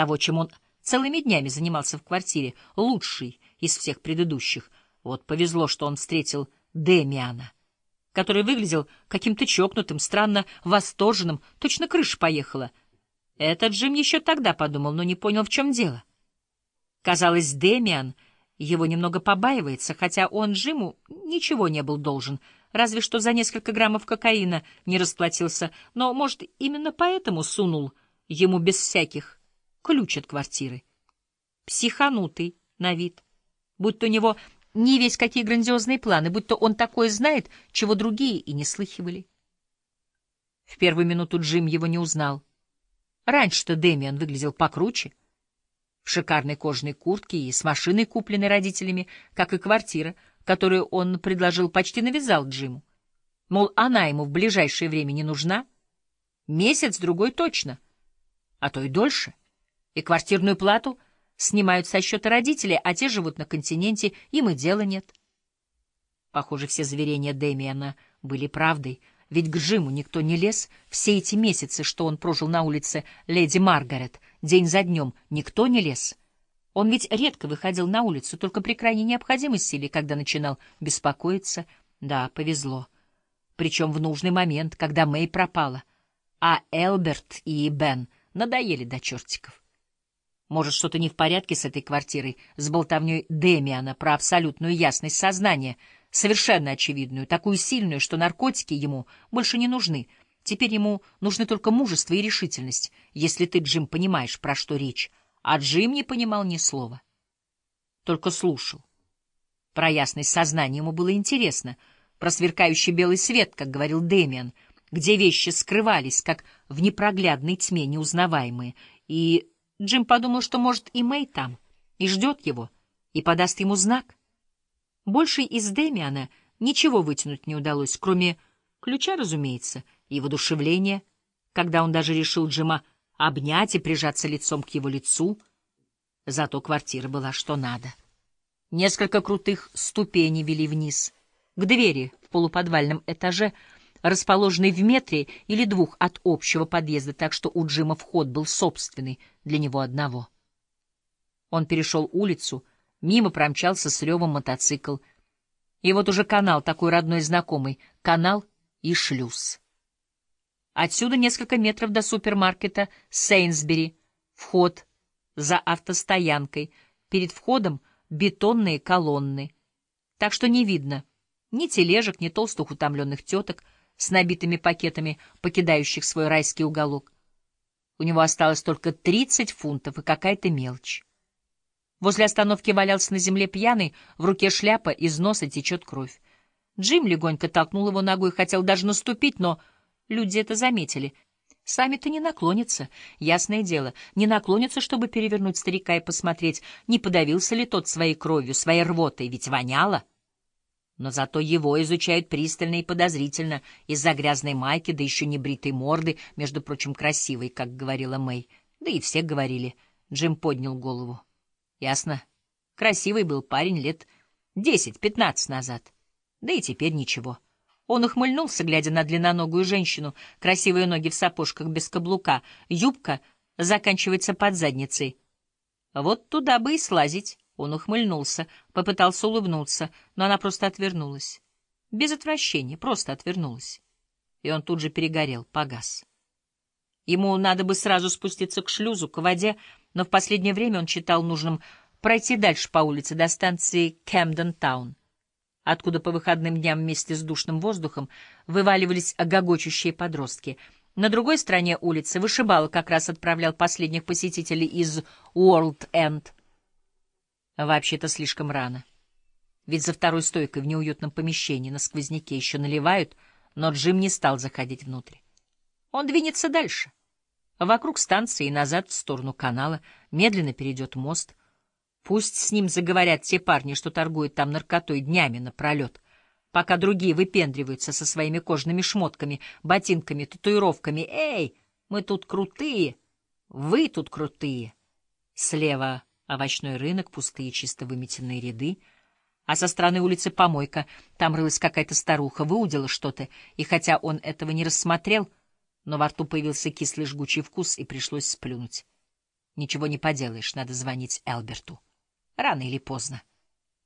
того, чем он целыми днями занимался в квартире, лучший из всех предыдущих. Вот повезло, что он встретил Демиана, который выглядел каким-то чокнутым, странно восторженным, точно крыша поехала. Этот Джим еще тогда подумал, но не понял, в чем дело. Казалось, Демиан его немного побаивается, хотя он Джиму ничего не был должен, разве что за несколько граммов кокаина не расплатился, но, может, именно поэтому сунул ему без всяких ключ от квартиры. Психанутый на вид, будто у него не весь какие грандиозные планы, будто он такое знает, чего другие и не слыхивали. В первую минуту Джим его не узнал. Раньше-то Дэмиан выглядел покруче, в шикарной кожаной куртке и с машиной, купленной родителями, как и квартира, которую он предложил, почти навязал Джиму. Мол, она ему в ближайшее время не нужна. Месяц-другой точно, а то и дольше. И квартирную плату снимают со счета родителей, а те живут на континенте, им и дела нет. Похоже, все заверения Дэмиана были правдой, ведь к Джиму никто не лез все эти месяцы, что он прожил на улице Леди Маргарет, день за днем, никто не лез. Он ведь редко выходил на улицу, только при крайней необходимости или когда начинал беспокоиться. Да, повезло. Причем в нужный момент, когда Мэй пропала, а Элберт и Бен надоели до чертиков. Может, что-то не в порядке с этой квартирой, с болтовней Демиана про абсолютную ясность сознания — совершенно очевидную, такую сильную, что наркотики ему больше не нужны. Теперь ему нужны только мужество и решительность, если ты, Джим, понимаешь, про что речь. А Джим не понимал ни слова. Только слушал. Про ясность сознания ему было интересно, про сверкающий белый свет, как говорил Дэмиан, где вещи скрывались, как в непроглядной тьме неузнаваемые, и Джим подумал, что, может, и Мэй там, и ждет его, и подаст ему знак. Больше из Демиана ничего вытянуть не удалось, кроме ключа, разумеется, и воодушевления, когда он даже решил Джима обнять и прижаться лицом к его лицу. Зато квартира была что надо. Несколько крутых ступеней вели вниз, к двери в полуподвальном этаже, расположенной в метре или двух от общего подъезда, так что у Джима вход был собственный для него одного. Он перешел улицу — Мимо промчался с ревом мотоцикл. И вот уже канал, такой родной и знакомый. Канал и шлюз. Отсюда несколько метров до супермаркета Сейнсбери. Вход за автостоянкой. Перед входом бетонные колонны. Так что не видно ни тележек, ни толстых утомленных теток с набитыми пакетами, покидающих свой райский уголок. У него осталось только тридцать фунтов и какая-то мелочь. Возле остановки валялся на земле пьяный, в руке шляпа, из носа течет кровь. Джим легонько толкнул его ногой, хотел даже наступить, но люди это заметили. Сами-то не наклонятся, ясное дело, не наклонятся, чтобы перевернуть старика и посмотреть, не подавился ли тот своей кровью, своей рвотой, ведь воняло. Но зато его изучают пристально и подозрительно из-за грязной майки, да еще не бритой морды, между прочим, красивой, как говорила Мэй. Да и все говорили. Джим поднял голову. Ясно. Красивый был парень лет десять-пятнадцать назад. Да и теперь ничего. Он ухмыльнулся, глядя на длинноногую женщину, красивые ноги в сапожках без каблука, юбка заканчивается под задницей. Вот туда бы и слазить. Он ухмыльнулся, попытался улыбнуться, но она просто отвернулась. Без отвращения, просто отвернулась. И он тут же перегорел, погас. Ему надо бы сразу спуститься к шлюзу, к воде, но в последнее время он считал нужным пройти дальше по улице до станции Кэмден-таун, откуда по выходным дням вместе с душным воздухом вываливались гогочущие подростки. На другой стороне улицы вышибало как раз отправлял последних посетителей из Уорлд-Энд. Вообще-то слишком рано. Ведь за второй стойкой в неуютном помещении на сквозняке еще наливают, но Джим не стал заходить внутрь. Он двинется дальше. Вокруг станции и назад в сторону канала, медленно перейдет мост. Пусть с ним заговорят те парни, что торгуют там наркотой днями напролет, пока другие выпендриваются со своими кожаными шмотками, ботинками, татуировками. «Эй, мы тут крутые! Вы тут крутые!» Слева овощной рынок, пустые чисто выметенные ряды, а со стороны улицы помойка. Там рылась какая-то старуха, выудила что-то, и хотя он этого не рассмотрел, но во рту появился кислый жгучий вкус, и пришлось сплюнуть. Ничего не поделаешь, надо звонить Элберту. Рано или поздно.